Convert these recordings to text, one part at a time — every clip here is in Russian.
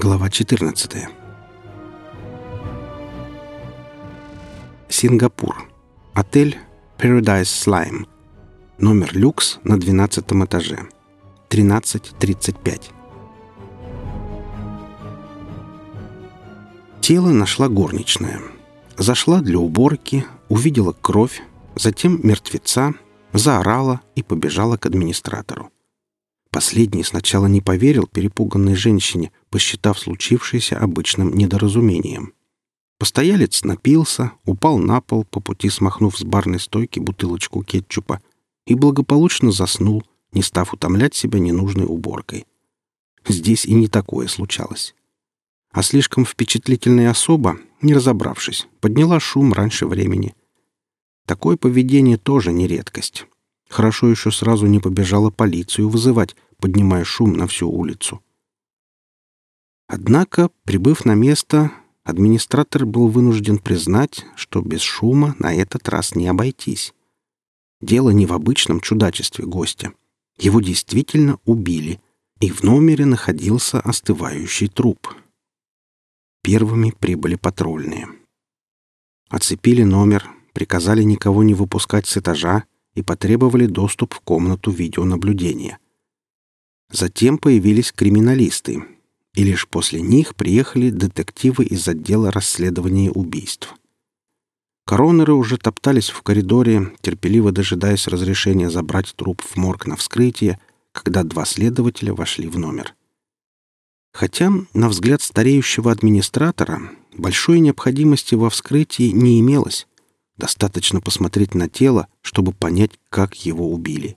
Глава 14. Сингапур. Отель Paradise Slime. Номер люкс на 12 этаже. 13.35. Тело нашла горничная. Зашла для уборки, увидела кровь, затем мертвеца, заорала и побежала к администратору. Последний сначала не поверил перепуганной женщине, посчитав случившееся обычным недоразумением. Постоялец напился, упал на пол, по пути смахнув с барной стойки бутылочку кетчупа, и благополучно заснул, не став утомлять себя ненужной уборкой. Здесь и не такое случалось. А слишком впечатлительная особа, не разобравшись, подняла шум раньше времени. Такое поведение тоже не редкость. Хорошо еще сразу не побежала полицию вызывать, поднимая шум на всю улицу. Однако, прибыв на место, администратор был вынужден признать, что без шума на этот раз не обойтись. Дело не в обычном чудачестве гостя. Его действительно убили, и в номере находился остывающий труп. Первыми прибыли патрульные. Оцепили номер, приказали никого не выпускать с этажа и потребовали доступ в комнату видеонаблюдения. Затем появились криминалисты, и лишь после них приехали детективы из отдела расследования убийств. Коронеры уже топтались в коридоре, терпеливо дожидаясь разрешения забрать труп в морг на вскрытие, когда два следователя вошли в номер. Хотя, на взгляд стареющего администратора, большой необходимости во вскрытии не имелось. Достаточно посмотреть на тело, чтобы понять, как его убили.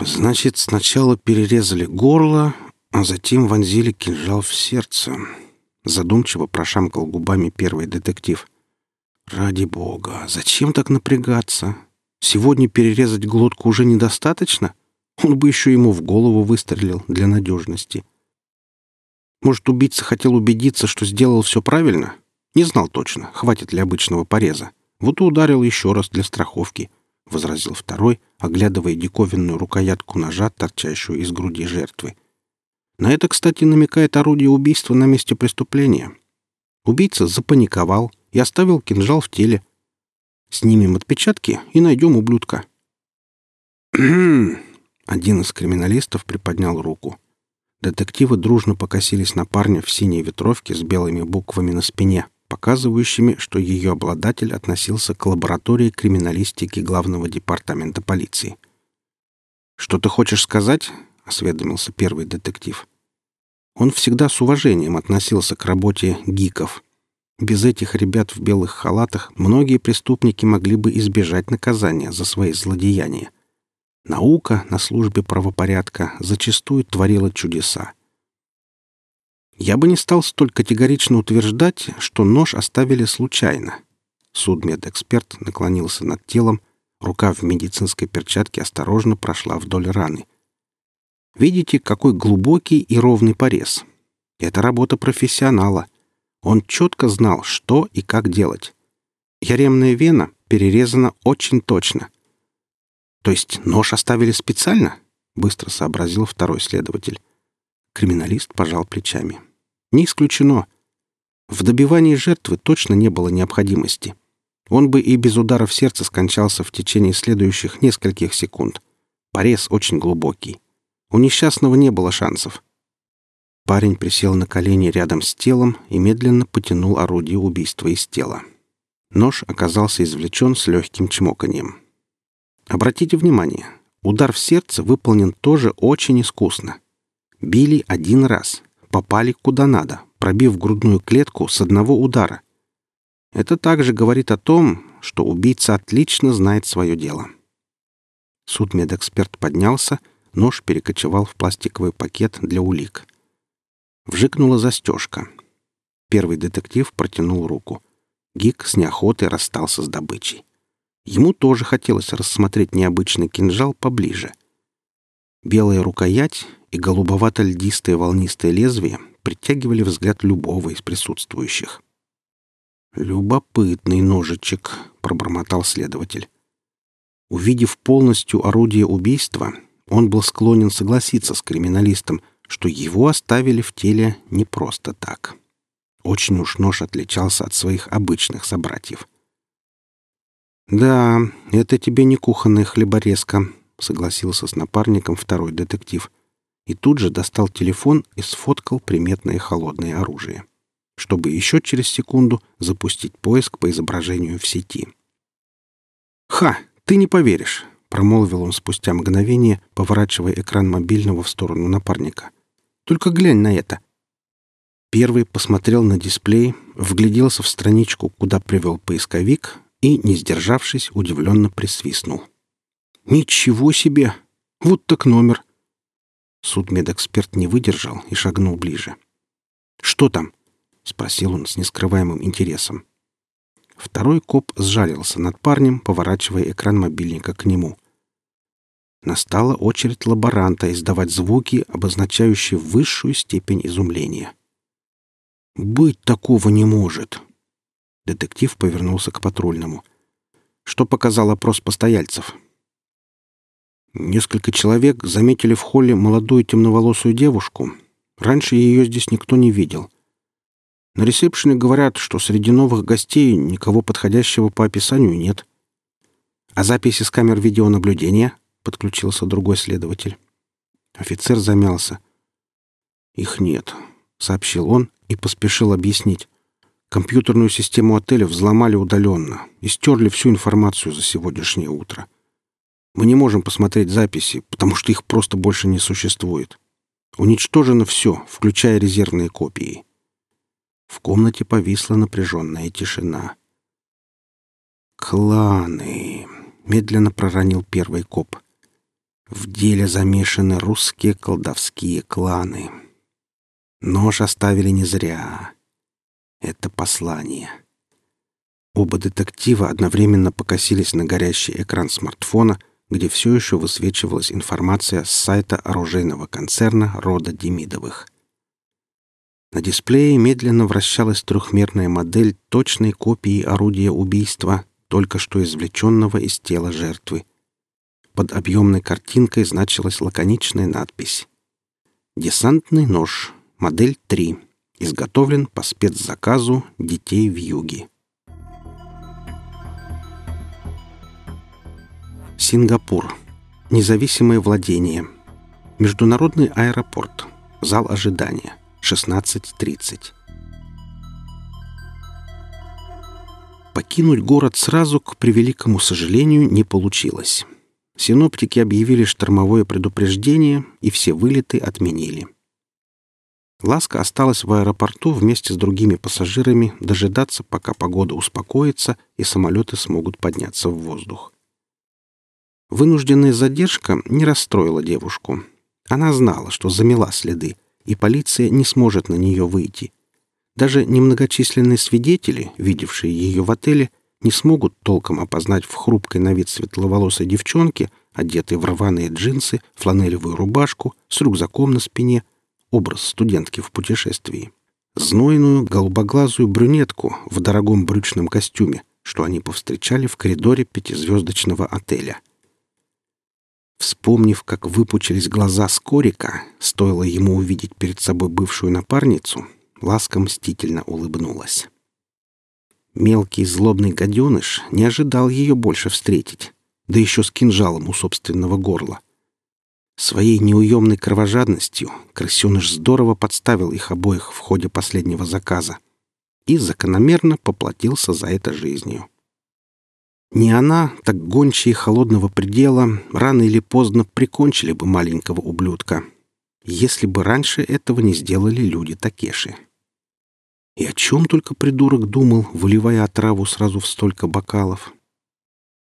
Значит, сначала перерезали горло, а затем вонзили кинжал в сердце. Задумчиво прошамкал губами первый детектив. Ради бога, зачем так напрягаться? Сегодня перерезать глотку уже недостаточно? Он бы еще ему в голову выстрелил для надежности. Может, убийца хотел убедиться, что сделал все правильно? Не знал точно, хватит ли обычного пореза. Вот и ударил еще раз для страховки, — возразил второй, оглядывая диковинную рукоятку ножа, торчащую из груди жертвы. На это, кстати, намекает орудие убийства на месте преступления. Убийца запаниковал и оставил кинжал в теле. Снимем отпечатки и найдем ублюдка. Один из криминалистов приподнял руку. Детективы дружно покосились на парня в синей ветровке с белыми буквами на спине — показывающими, что ее обладатель относился к лаборатории криминалистики Главного департамента полиции. «Что ты хочешь сказать?» — осведомился первый детектив. Он всегда с уважением относился к работе гиков. Без этих ребят в белых халатах многие преступники могли бы избежать наказания за свои злодеяния. Наука на службе правопорядка зачастую творила чудеса. Я бы не стал столь категорично утверждать, что нож оставили случайно. Судмедэксперт наклонился над телом, рука в медицинской перчатке осторожно прошла вдоль раны. Видите, какой глубокий и ровный порез. Это работа профессионала. Он четко знал, что и как делать. Яремная вена перерезана очень точно. То есть нож оставили специально? Быстро сообразил второй следователь. Криминалист пожал плечами. Не исключено. В добивании жертвы точно не было необходимости. Он бы и без ударов сердца скончался в течение следующих нескольких секунд. Порез очень глубокий. У несчастного не было шансов. Парень присел на колени рядом с телом и медленно потянул орудие убийства из тела. Нож оказался извлечен с легким чмоканием. Обратите внимание, удар в сердце выполнен тоже очень искусно. Били один раз, попали куда надо, пробив грудную клетку с одного удара. Это также говорит о том, что убийца отлично знает свое дело. Судмедэксперт поднялся, нож перекочевал в пластиковый пакет для улик. Вжикнула застежка. Первый детектив протянул руку. Гик с неохотой расстался с добычей. Ему тоже хотелось рассмотреть необычный кинжал поближе. Белая рукоять и голубовато-льдистое волнистое лезвие притягивали взгляд любого из присутствующих. «Любопытный ножичек», — пробормотал следователь. Увидев полностью орудие убийства, он был склонен согласиться с криминалистом, что его оставили в теле не просто так. Очень уж нож отличался от своих обычных собратьев. «Да, это тебе не кухонная хлеборезка», — согласился с напарником второй детектив. И тут же достал телефон и сфоткал приметное холодное оружие, чтобы еще через секунду запустить поиск по изображению в сети. «Ха! Ты не поверишь!» — промолвил он спустя мгновение, поворачивая экран мобильного в сторону напарника. «Только глянь на это!» Первый посмотрел на дисплей, вгляделся в страничку, куда привел поисковик, и, не сдержавшись, удивленно присвистнул. «Ничего себе! Вот так номер!» Судмедэксперт не выдержал и шагнул ближе. «Что там?» — спросил он с нескрываемым интересом. Второй коп сжалился над парнем, поворачивая экран мобильника к нему. Настала очередь лаборанта издавать звуки, обозначающие высшую степень изумления. «Быть такого не может!» Детектив повернулся к патрульному. «Что показал опрос постояльцев?» Несколько человек заметили в холле молодую темноволосую девушку. Раньше ее здесь никто не видел. На ресепшене говорят, что среди новых гостей никого подходящего по описанию нет. «А записи с камер видеонаблюдения?» — подключился другой следователь. Офицер замялся. «Их нет», — сообщил он и поспешил объяснить. Компьютерную систему отеля взломали удаленно и стерли всю информацию за сегодняшнее утро. Мы не можем посмотреть записи, потому что их просто больше не существует. Уничтожено все, включая резервные копии. В комнате повисла напряженная тишина. «Кланы!» — медленно проронил первый коп. «В деле замешаны русские колдовские кланы. Нож оставили не зря. Это послание». Оба детектива одновременно покосились на горящий экран смартфона, где все еще высвечивалась информация с сайта оружейного концерна рода Демидовых — на дисплее медленно вращалась трехмерная модель точной копии орудия убийства, только что извлеченного из тела жертвы. Под объемной картинкой значилась лаконичная надпись «Десантный нож, модель 3, изготовлен по спецзаказу детей в юге». Сингапур. Независимое владение. Международный аэропорт. Зал ожидания. 16.30. Покинуть город сразу, к превеликому сожалению, не получилось. Синоптики объявили штормовое предупреждение, и все вылеты отменили. Ласка осталась в аэропорту вместе с другими пассажирами дожидаться, пока погода успокоится и самолеты смогут подняться в воздух. Вынужденная задержка не расстроила девушку. Она знала, что замела следы — и полиция не сможет на нее выйти. Даже немногочисленные свидетели, видевшие ее в отеле, не смогут толком опознать в хрупкой на вид светловолосой девчонке, одетой в рваные джинсы, фланелевую рубашку, с рюкзаком на спине, образ студентки в путешествии. Знойную, голубоглазую брюнетку в дорогом брючном костюме, что они повстречали в коридоре пятизвездочного отеля. Вспомнив, как выпучились глаза Скорика, стоило ему увидеть перед собой бывшую напарницу, Ласка мстительно улыбнулась. Мелкий злобный гаденыш не ожидал ее больше встретить, да еще с кинжалом у собственного горла. Своей неуемной кровожадностью крысеныш здорово подставил их обоих в ходе последнего заказа и закономерно поплатился за это жизнью. Не она, так гончие холодного предела рано или поздно прикончили бы маленького ублюдка, если бы раньше этого не сделали люди Такеши. И о чем только придурок думал, выливая отраву сразу в столько бокалов.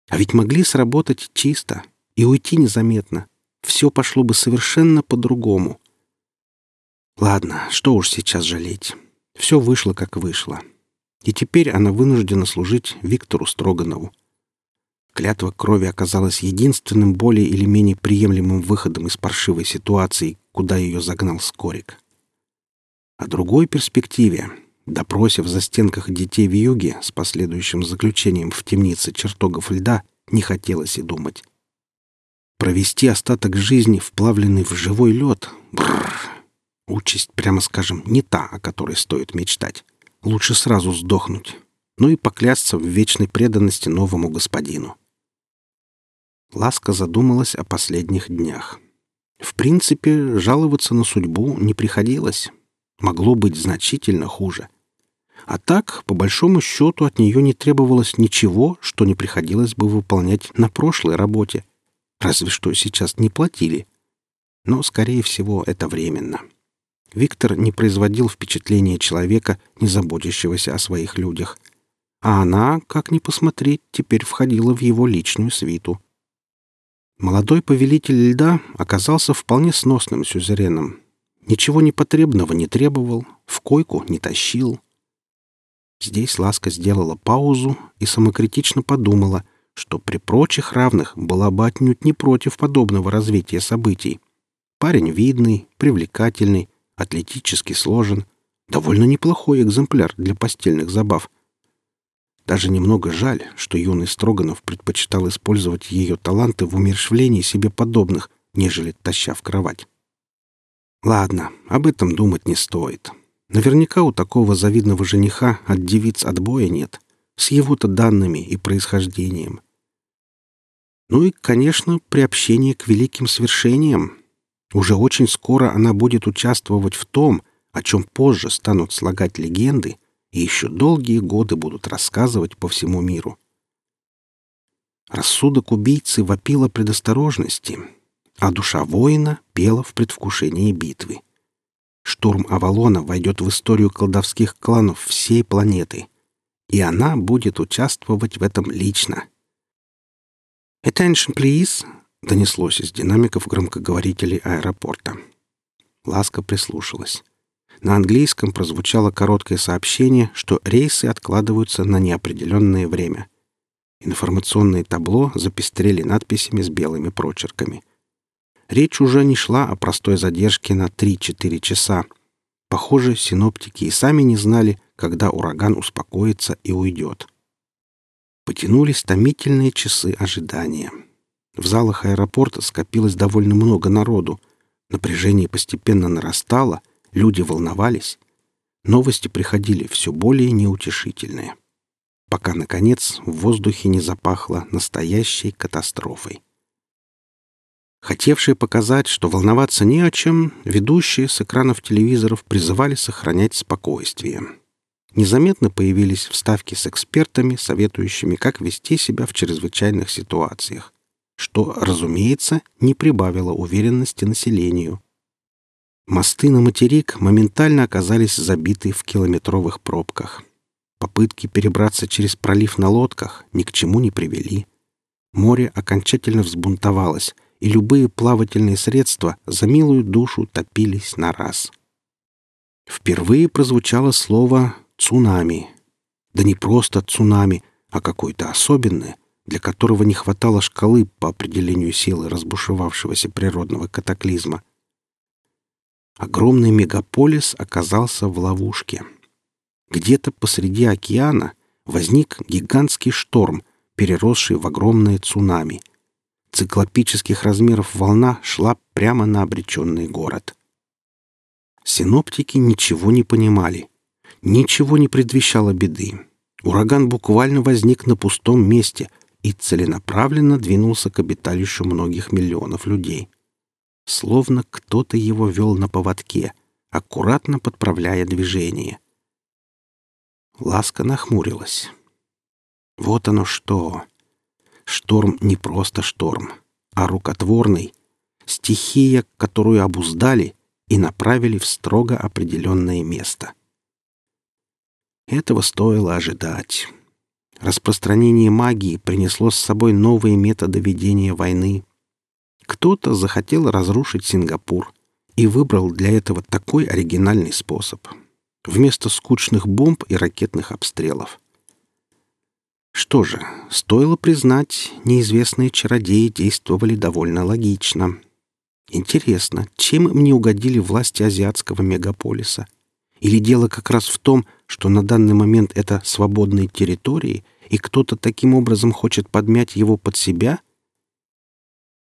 А ведь могли сработать чисто и уйти незаметно. Все пошло бы совершенно по-другому. Ладно, что уж сейчас жалеть. Все вышло, как вышло. И теперь она вынуждена служить Виктору Строганову. Клятва крови оказалась единственным более или менее приемлемым выходом из паршивой ситуации, куда ее загнал Скорик. О другой перспективе, допросе в застенках детей в юге с последующим заключением в темнице чертогов льда, не хотелось и думать. Провести остаток жизни, вплавленный в живой лед, бррр, Участь, прямо скажем, не та, о которой стоит мечтать. Лучше сразу сдохнуть. Ну и поклясться в вечной преданности новому господину. Ласка задумалась о последних днях. В принципе, жаловаться на судьбу не приходилось. Могло быть значительно хуже. А так, по большому счету, от нее не требовалось ничего, что не приходилось бы выполнять на прошлой работе. Разве что сейчас не платили. Но, скорее всего, это временно. — Виктор не производил впечатления человека, не заботящегося о своих людях. А она, как ни посмотреть, теперь входила в его личную свиту. Молодой повелитель льда оказался вполне сносным сюзереном. Ничего непотребного не требовал, в койку не тащил. Здесь Ласка сделала паузу и самокритично подумала, что при прочих равных была бы отнюдь не против подобного развития событий. Парень видный, привлекательный, атлетически сложен, довольно неплохой экземпляр для постельных забав. Даже немного жаль, что юный Строганов предпочитал использовать ее таланты в умершвлении себе подобных, нежели таща в кровать. Ладно, об этом думать не стоит. Наверняка у такого завидного жениха от девиц отбоя нет, с его-то данными и происхождением. Ну и, конечно, приобщение к великим свершениям, уже очень скоро она будет участвовать в том, о чем позже станут слагать легенды и еще долгие годы будут рассказывать по всему миру. Рассудок убийцы вопил предосторожности, а душа воина пела в предвкушении битвы. Штурм Авалона войдет в историю колдовских кланов всей планеты, и она будет участвовать в этом лично. «Attention, please!» донеслось из динамиков громкоговорителей аэропорта. Ласка прислушалась. На английском прозвучало короткое сообщение, что рейсы откладываются на неопределенное время. Информационное табло запестрели надписями с белыми прочерками. Речь уже не шла о простой задержке на 3-4 часа. Похоже, синоптики и сами не знали, когда ураган успокоится и уйдет. Потянулись томительные часы ожидания. В залах аэропорта скопилось довольно много народу. Напряжение постепенно нарастало, люди волновались. Новости приходили все более неутешительные. Пока, наконец, в воздухе не запахло настоящей катастрофой. Хотевшие показать, что волноваться не о чем, ведущие с экранов телевизоров призывали сохранять спокойствие. Незаметно появились вставки с экспертами, советующими, как вести себя в чрезвычайных ситуациях что, разумеется, не прибавило уверенности населению. Мосты на материк моментально оказались забиты в километровых пробках. Попытки перебраться через пролив на лодках ни к чему не привели. Море окончательно взбунтовалось, и любые плавательные средства за милую душу топились на раз. Впервые прозвучало слово «цунами». Да не просто цунами, а какое-то особенное, для которого не хватало шкалы по определению силы разбушевавшегося природного катаклизма. Огромный мегаполис оказался в ловушке. Где-то посреди океана возник гигантский шторм, переросший в огромное цунами. Циклопических размеров волна шла прямо на обреченный город. Синоптики ничего не понимали. Ничего не предвещало беды. Ураган буквально возник на пустом месте — и целенаправленно двинулся к обиталищу многих миллионов людей. Словно кто-то его вел на поводке, аккуратно подправляя движение. Ласка нахмурилась. Вот оно что. Шторм не просто шторм, а рукотворный. Стихия, которую обуздали и направили в строго определенное место. Этого стоило ожидать. Распространение магии принесло с собой новые методы ведения войны. Кто-то захотел разрушить Сингапур и выбрал для этого такой оригинальный способ. Вместо скучных бомб и ракетных обстрелов. Что же, стоило признать, неизвестные чародеи действовали довольно логично. Интересно, чем им не угодили власти азиатского мегаполиса? Или дело как раз в том, что на данный момент это свободные территории, и кто-то таким образом хочет подмять его под себя?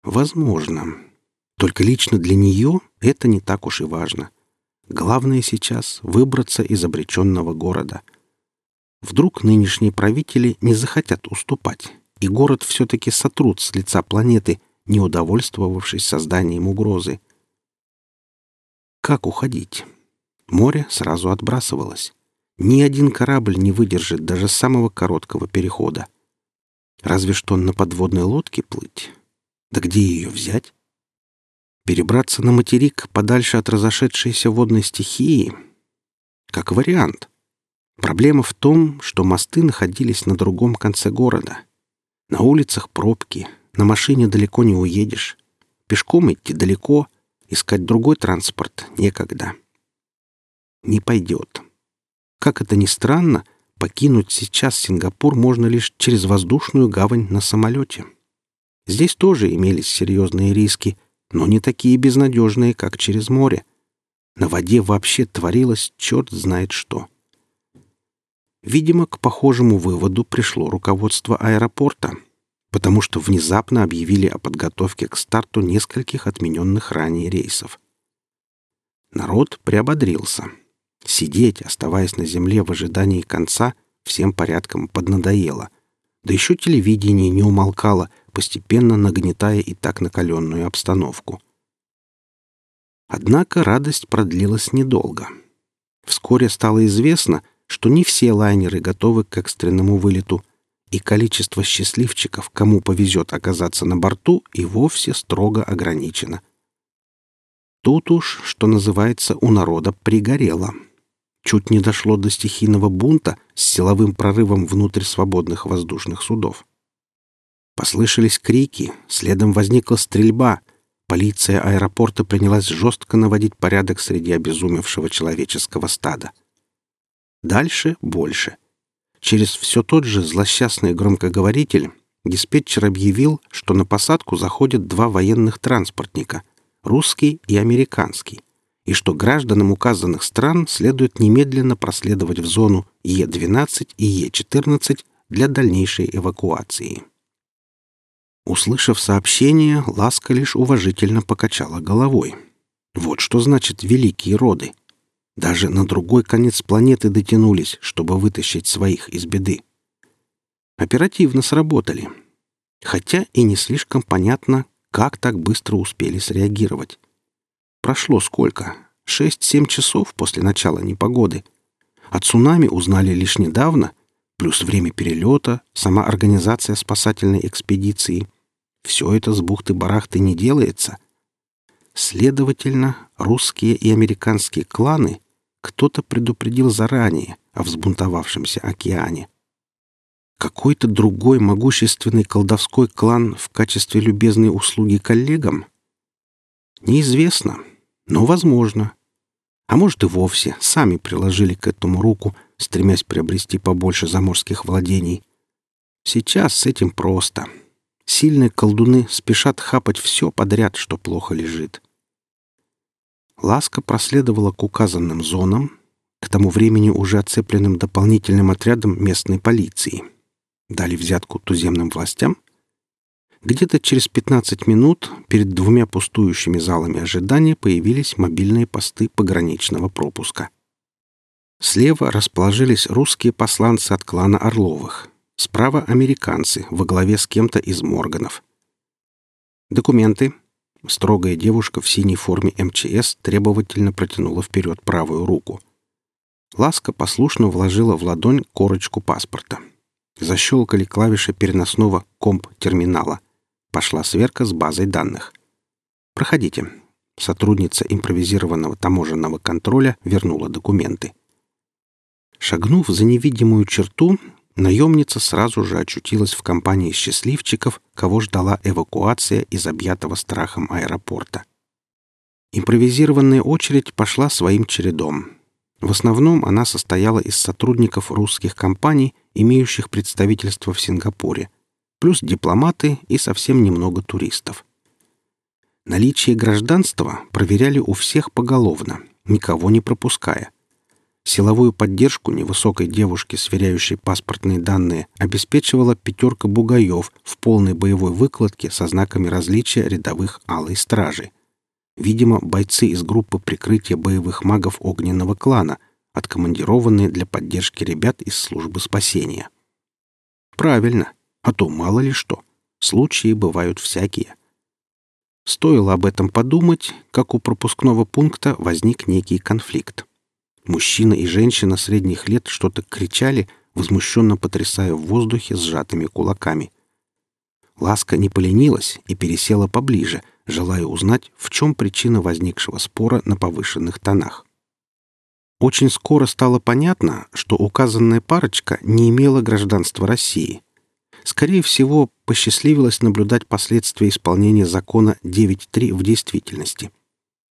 Возможно. Только лично для нее это не так уж и важно. Главное сейчас — выбраться из обреченного города. Вдруг нынешние правители не захотят уступать, и город все-таки сотрут с лица планеты, не удовольствовавшись созданием угрозы. Как уходить? Море сразу отбрасывалось. Ни один корабль не выдержит даже самого короткого перехода. Разве что на подводной лодке плыть. Да где ее взять? Перебраться на материк подальше от разошедшейся водной стихии? Как вариант. Проблема в том, что мосты находились на другом конце города. На улицах пробки, на машине далеко не уедешь. Пешком идти далеко, искать другой транспорт некогда. Не пойдет. Как это ни странно, покинуть сейчас Сингапур можно лишь через воздушную гавань на самолете. Здесь тоже имелись серьезные риски, но не такие безнадежные, как через море. На воде вообще творилось черт знает что. Видимо, к похожему выводу пришло руководство аэропорта, потому что внезапно объявили о подготовке к старту нескольких отмененных ранее рейсов. Народ приободрился. Сидеть, оставаясь на земле в ожидании конца, всем порядком поднадоело. Да еще телевидение не умолкало — постепенно нагнетая и так накаленную обстановку. Однако радость продлилась недолго. Вскоре стало известно, что не все лайнеры готовы к экстренному вылету, и количество счастливчиков, кому повезет оказаться на борту, и вовсе строго ограничено. Тут уж, что называется, у народа пригорело. Чуть не дошло до стихийного бунта с силовым прорывом внутрь свободных воздушных судов. Послышались крики, следом возникла стрельба. Полиция аэропорта принялась жестко наводить порядок среди обезумевшего человеческого стада. Дальше больше. Через все тот же злосчастный громкоговоритель диспетчер объявил, что на посадку заходят два военных транспортника — русский и американский, и что гражданам указанных стран следует немедленно проследовать в зону Е-12 и Е-14 для дальнейшей эвакуации. Услышав сообщение, Ласка лишь уважительно покачала головой. Вот что значит великие роды. Даже на другой конец планеты дотянулись, чтобы вытащить своих из беды. Оперативно сработали. Хотя и не слишком понятно, как так быстро успели среагировать. Прошло сколько? Шесть-семь часов после начала непогоды. О цунами узнали лишь недавно, плюс время перелета, сама организация спасательной экспедиции. Все это с бухты-барахты не делается. Следовательно, русские и американские кланы кто-то предупредил заранее о взбунтовавшемся океане. Какой-то другой могущественный колдовской клан в качестве любезной услуги коллегам? Неизвестно, но возможно. А может и вовсе сами приложили к этому руку, стремясь приобрести побольше заморских владений. Сейчас с этим просто — Сильные колдуны спешат хапать все подряд, что плохо лежит. Ласка проследовала к указанным зонам, к тому времени уже оцепленным дополнительным отрядом местной полиции. Дали взятку туземным властям. Где-то через 15 минут перед двумя пустующими залами ожидания появились мобильные посты пограничного пропуска. Слева расположились русские посланцы от клана Орловых. Справа американцы во главе с кем-то из Морганов. Документы. Строгая девушка в синей форме МЧС требовательно протянула вперед правую руку. Ласка послушно вложила в ладонь корочку паспорта. Защелкали клавиши переносного комп-терминала. Пошла сверка с базой данных. «Проходите». Сотрудница импровизированного таможенного контроля вернула документы. Шагнув за невидимую черту, наемница сразу же очутилась в компании счастливчиков, кого ждала эвакуация из объятого страхом аэропорта. Импровизированная очередь пошла своим чередом. В основном она состояла из сотрудников русских компаний, имеющих представительство в Сингапуре, плюс дипломаты и совсем немного туристов. Наличие гражданства проверяли у всех поголовно, никого не пропуская – Силовую поддержку невысокой девушки, сверяющей паспортные данные, обеспечивала пятерка бугаев в полной боевой выкладке со знаками различия рядовых алой стражи. Видимо, бойцы из группы прикрытия боевых магов огненного клана, откомандированные для поддержки ребят из службы спасения. Правильно, а то мало ли что. Случаи бывают всякие. Стоило об этом подумать, как у пропускного пункта возник некий конфликт. Мужчина и женщина средних лет что-то кричали, возмущенно потрясая в воздухе сжатыми кулаками. Ласка не поленилась и пересела поближе, желая узнать, в чем причина возникшего спора на повышенных тонах. Очень скоро стало понятно, что указанная парочка не имела гражданства России. Скорее всего, посчастливилось наблюдать последствия исполнения закона 9.3 в действительности.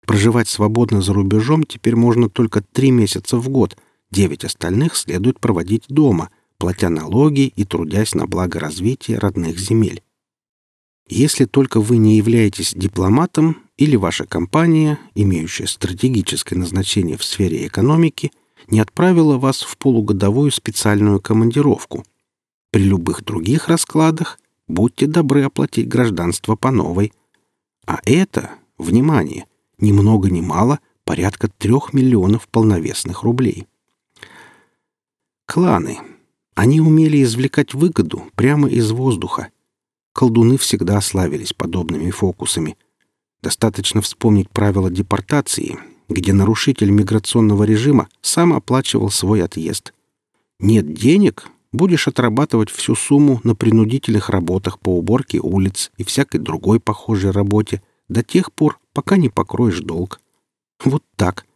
Проживать свободно за рубежом теперь можно только три месяца в год, девять остальных следует проводить дома, платя налоги и трудясь на благо развития родных земель. Если только вы не являетесь дипломатом или ваша компания, имеющая стратегическое назначение в сфере экономики, не отправила вас в полугодовую специальную командировку. При любых других раскладах будьте добры оплатить гражданство по новой. А это, внимание, ни много ни мало, порядка трех миллионов полновесных рублей. Кланы. Они умели извлекать выгоду прямо из воздуха – Колдуны всегда славились подобными фокусами. Достаточно вспомнить правила депортации, где нарушитель миграционного режима сам оплачивал свой отъезд. Нет денег — будешь отрабатывать всю сумму на принудительных работах по уборке улиц и всякой другой похожей работе до тех пор, пока не покроешь долг. Вот так.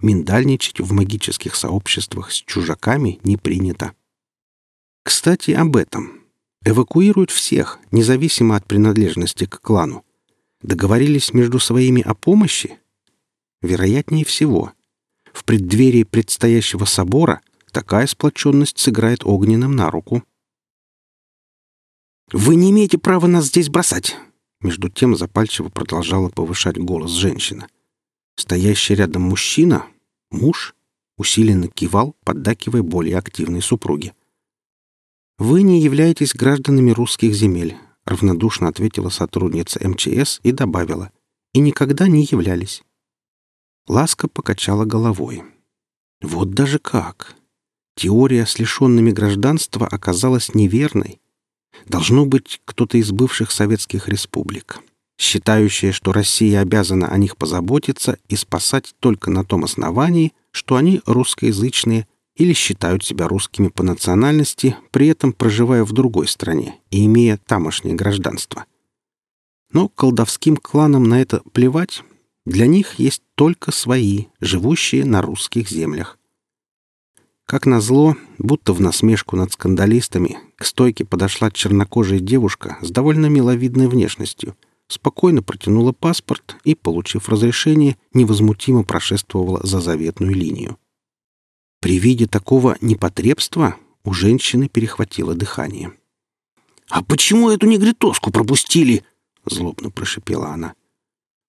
Миндальничать в магических сообществах с чужаками не принято. Кстати, об этом. Эвакуируют всех, независимо от принадлежности к клану. Договорились между своими о помощи? Вероятнее всего. В преддверии предстоящего собора такая сплоченность сыграет огненным на руку. «Вы не имеете права нас здесь бросать!» Между тем запальчиво продолжала повышать голос женщина. Стоящий рядом мужчина, муж, усиленно кивал, поддакивая более активной супруге. «Вы не являетесь гражданами русских земель», — равнодушно ответила сотрудница МЧС и добавила. «И никогда не являлись». Ласка покачала головой. «Вот даже как! Теория с лишенными гражданства оказалась неверной. Должно быть кто-то из бывших советских республик, считающая, что Россия обязана о них позаботиться и спасать только на том основании, что они русскоязычные или считают себя русскими по национальности, при этом проживая в другой стране и имея тамошнее гражданство. Но колдовским кланам на это плевать. Для них есть только свои, живущие на русских землях. Как назло, будто в насмешку над скандалистами, к стойке подошла чернокожая девушка с довольно миловидной внешностью, спокойно протянула паспорт и, получив разрешение, невозмутимо прошествовала за заветную линию. При виде такого непотребства у женщины перехватило дыхание. «А почему эту негритоску пропустили?» — злобно прошипела она.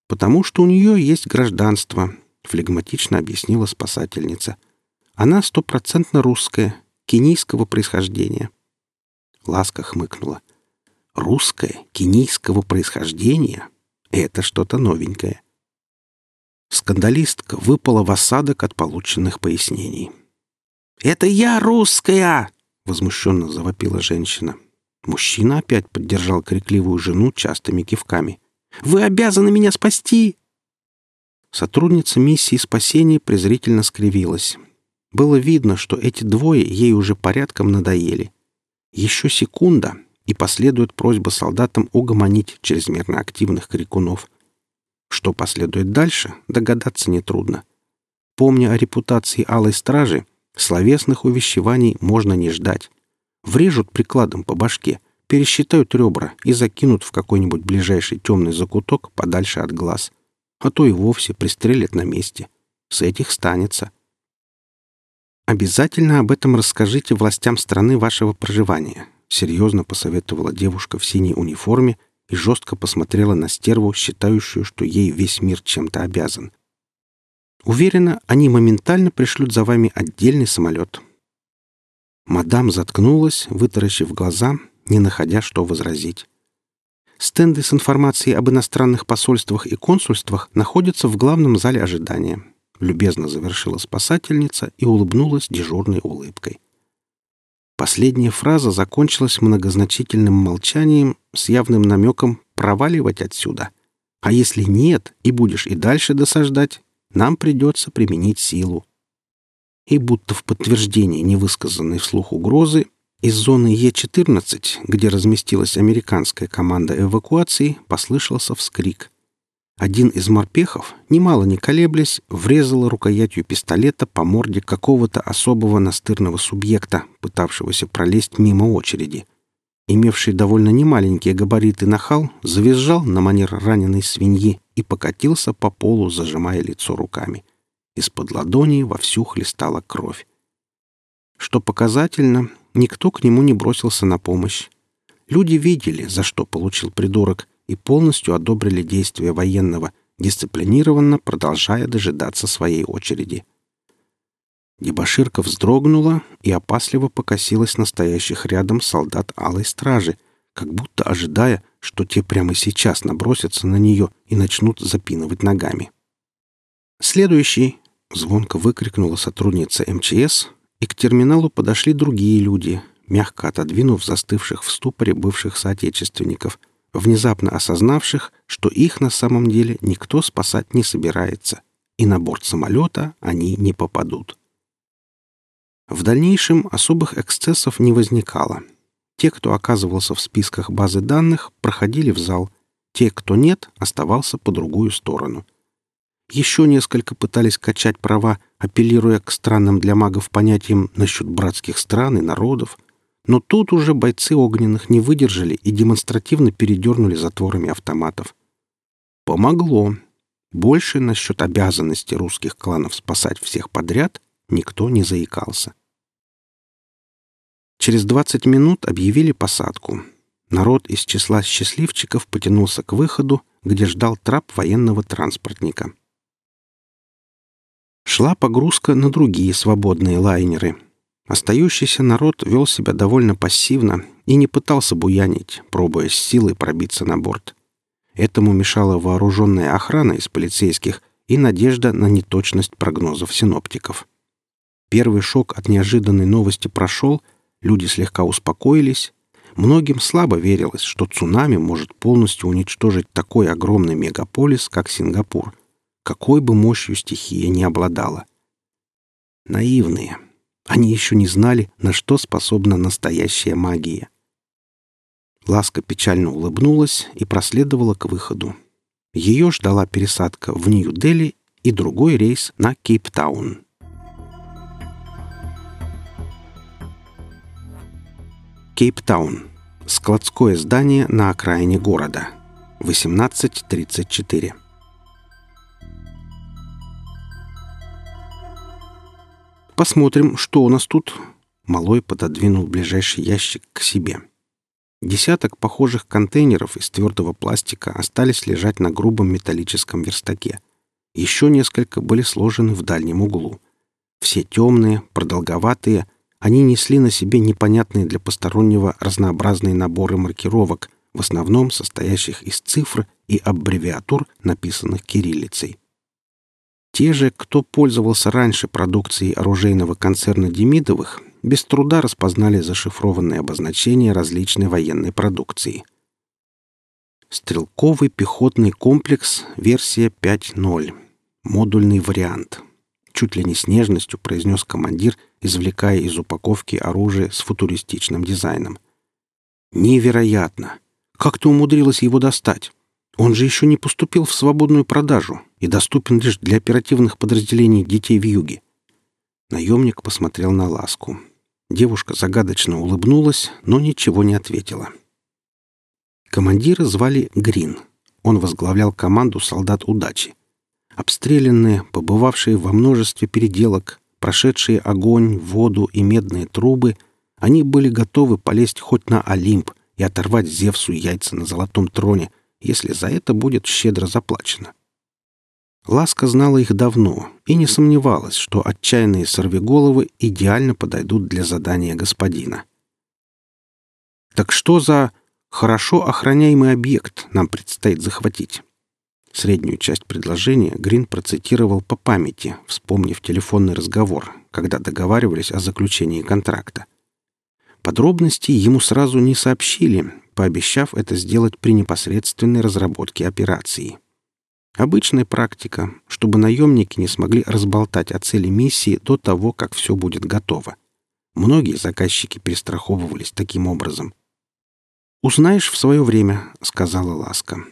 «Потому что у нее есть гражданство», — флегматично объяснила спасательница. «Она стопроцентно русская, кенийского происхождения». Ласка хмыкнула. «Русская, кенийского происхождения — это что-то новенькое». Скандалистка выпала в осадок от полученных пояснений. «Это я русская!» — возмущенно завопила женщина. Мужчина опять поддержал крикливую жену частыми кивками. «Вы обязаны меня спасти!» Сотрудница миссии спасения презрительно скривилась. Было видно, что эти двое ей уже порядком надоели. Еще секунда, и последует просьба солдатам угомонить чрезмерно активных крикунов. Что последует дальше, догадаться нетрудно. Помня о репутации Алой Стражи, Словесных увещеваний можно не ждать. Врежут прикладом по башке, пересчитают ребра и закинут в какой-нибудь ближайший темный закуток подальше от глаз. А то и вовсе пристрелят на месте. С этих станется. «Обязательно об этом расскажите властям страны вашего проживания», серьезно посоветовала девушка в синей униформе и жестко посмотрела на стерву, считающую, что ей весь мир чем-то обязан. Уверена, они моментально пришлют за вами отдельный самолет». Мадам заткнулась, вытаращив глаза, не находя, что возразить. Стенды с информацией об иностранных посольствах и консульствах находятся в главном зале ожидания. Любезно завершила спасательница и улыбнулась дежурной улыбкой. Последняя фраза закончилась многозначительным молчанием с явным намеком «проваливать отсюда». А если нет, и будешь и дальше досаждать, нам придется применить силу. И будто в подтверждение невысказанной вслух угрозы из зоны Е-14, где разместилась американская команда эвакуации, послышался вскрик. Один из морпехов, немало не колеблясь, врезал рукоятью пистолета по морде какого-то особого настырного субъекта, пытавшегося пролезть мимо очереди. Имевший довольно немаленькие габариты нахал завизжал на манер раненой свиньи и покатился по полу, зажимая лицо руками. Из-под ладони вовсю хлестала кровь. Что показательно, никто к нему не бросился на помощь. Люди видели, за что получил придурок, и полностью одобрили действия военного, дисциплинированно продолжая дожидаться своей очереди. Дебоширка вздрогнула и опасливо покосилась настоящих рядом солдат Алой Стражи, как будто ожидая, что те прямо сейчас набросятся на нее и начнут запинывать ногами. «Следующий!» — звонко выкрикнула сотрудница МЧС, и к терминалу подошли другие люди, мягко отодвинув застывших в ступоре бывших соотечественников, внезапно осознавших, что их на самом деле никто спасать не собирается, и на борт самолета они не попадут. В дальнейшем особых эксцессов не возникало. Те, кто оказывался в списках базы данных, проходили в зал. Те, кто нет, оставался по другую сторону. Еще несколько пытались качать права, апеллируя к странным для магов понятиям насчет братских стран и народов. Но тут уже бойцы огненных не выдержали и демонстративно передернули затворами автоматов. Помогло. Больше насчет обязанности русских кланов спасать всех подряд никто не заикался. Через 20 минут объявили посадку. Народ из числа счастливчиков потянулся к выходу, где ждал трап военного транспортника. Шла погрузка на другие свободные лайнеры. Остающийся народ вел себя довольно пассивно и не пытался буянить, пробуя с силой пробиться на борт. Этому мешала вооруженная охрана из полицейских и надежда на неточность прогнозов синоптиков. Первый шок от неожиданной новости прошел, люди слегка успокоились. Многим слабо верилось, что цунами может полностью уничтожить такой огромный мегаполис, как Сингапур — какой бы мощью стихия не обладала. Наивные. Они еще не знали, на что способна настоящая магия. Ласка печально улыбнулась и проследовала к выходу. Ее ждала пересадка в Нью-Дели и другой рейс на Кейптаун. Кейптаун. Складское здание на окраине города. 1834. Посмотрим, что у нас тут. Малой пододвинул ближайший ящик к себе. Десяток похожих контейнеров из твердого пластика остались лежать на грубом металлическом верстаке. Еще несколько были сложены в дальнем углу. Все темные, продолговатые, они несли на себе непонятные для постороннего разнообразные наборы маркировок, в основном состоящих из цифр и аббревиатур, написанных кириллицей. Те же, кто пользовался раньше продукцией оружейного концерна Демидовых, без труда распознали зашифрованные обозначения различной военной продукции. Стрелковый пехотный комплекс, версия 5.0. Модульный вариант. Чуть ли не с нежностью произнес командир, извлекая из упаковки оружие с футуристичным дизайном. «Невероятно! Как ты умудрилась его достать? Он же еще не поступил в свободную продажу и доступен лишь для оперативных подразделений детей в юге. Наемник посмотрел на ласку. Девушка загадочно улыбнулась, но ничего не ответила. Командира звали Грин. Он возглавлял команду солдат удачи. Обстрелянные, побывавшие во множестве переделок, прошедшие огонь, воду и медные трубы, они были готовы полезть хоть на Олимп и оторвать Зевсу яйца на золотом троне — если за это будет щедро заплачено. Ласка знала их давно и не сомневалась, что отчаянные сорвиголовы идеально подойдут для задания господина. «Так что за...» Хорошо охраняемый объект нам предстоит захватить. Среднюю часть предложения Грин процитировал по памяти, вспомнив телефонный разговор, когда договаривались о заключении контракта. Подробности ему сразу не сообщили, пообещав это сделать при непосредственной разработке операции. Обычная практика, чтобы наемники не смогли разболтать о цели миссии до того, как все будет готово. Многие заказчики перестраховывались таким образом. «Узнаешь в свое время», — сказала Ласка.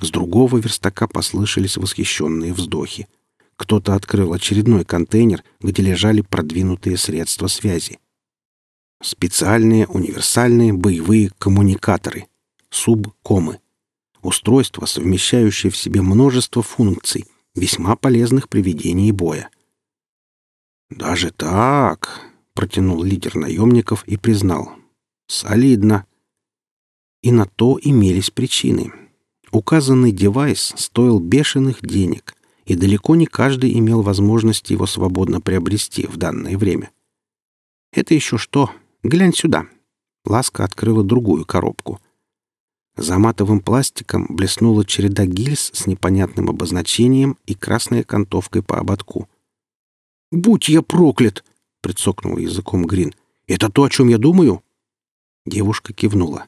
С другого верстака послышались восхищенные вздохи. Кто-то открыл очередной контейнер, где лежали продвинутые средства связи. Специальные универсальные боевые коммуникаторы. Субкомы. Устройство, совмещающее в себе множество функций, весьма полезных при ведении боя. «Даже так?» — протянул лидер наемников и признал. «Солидно». И на то имелись причины. Указанный девайс стоил бешеных денег, и далеко не каждый имел возможность его свободно приобрести в данное время. «Это еще что? Глянь сюда!» Ласка открыла другую коробку. За матовым пластиком блеснула череда гильз с непонятным обозначением и красной окантовкой по ободку. «Будь я проклят!» — прицокнул языком Грин. «Это то, о чем я думаю?» Девушка кивнула.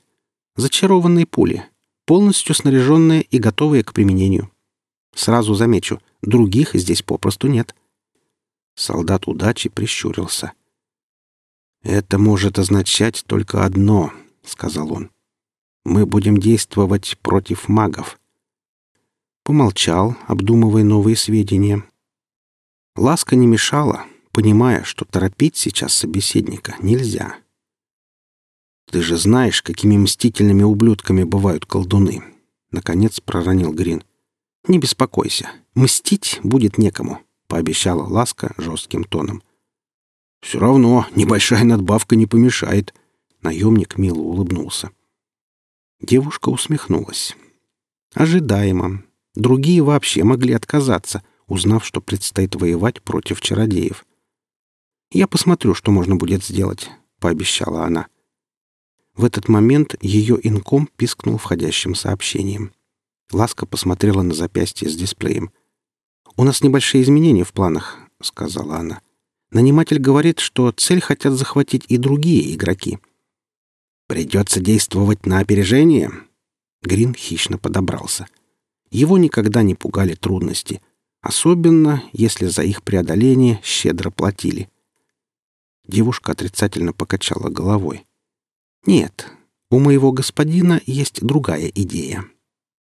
«Зачарованные пули полностью снаряженные и готовые к применению. Сразу замечу, других здесь попросту нет. Солдат удачи прищурился. «Это может означать только одно», — сказал он. «Мы будем действовать против магов». Помолчал, обдумывая новые сведения. Ласка не мешала, понимая, что торопить сейчас собеседника нельзя. «Ты же знаешь, какими мстительными ублюдками бывают колдуны!» Наконец проронил Грин. «Не беспокойся, мстить будет некому», — пообещала Ласка жестким тоном. «Все равно небольшая надбавка не помешает», — наемник мило улыбнулся. Девушка усмехнулась. «Ожидаемо. Другие вообще могли отказаться, узнав, что предстоит воевать против чародеев. «Я посмотрю, что можно будет сделать», — пообещала она. В этот момент ее инком пискнул входящим сообщением. Ласка посмотрела на запястье с дисплеем. «У нас небольшие изменения в планах», — сказала она. «Наниматель говорит, что цель хотят захватить и другие игроки». «Придется действовать на опережение?» Грин хищно подобрался. Его никогда не пугали трудности, особенно если за их преодоление щедро платили. Девушка отрицательно покачала головой. Нет, у моего господина есть другая идея.